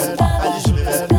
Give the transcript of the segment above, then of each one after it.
I just should.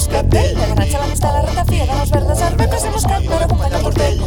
buscat d'ell. Vaig a la mosca, la ratafia, de les verdes arbetes, he buscat per acompanyar el portell.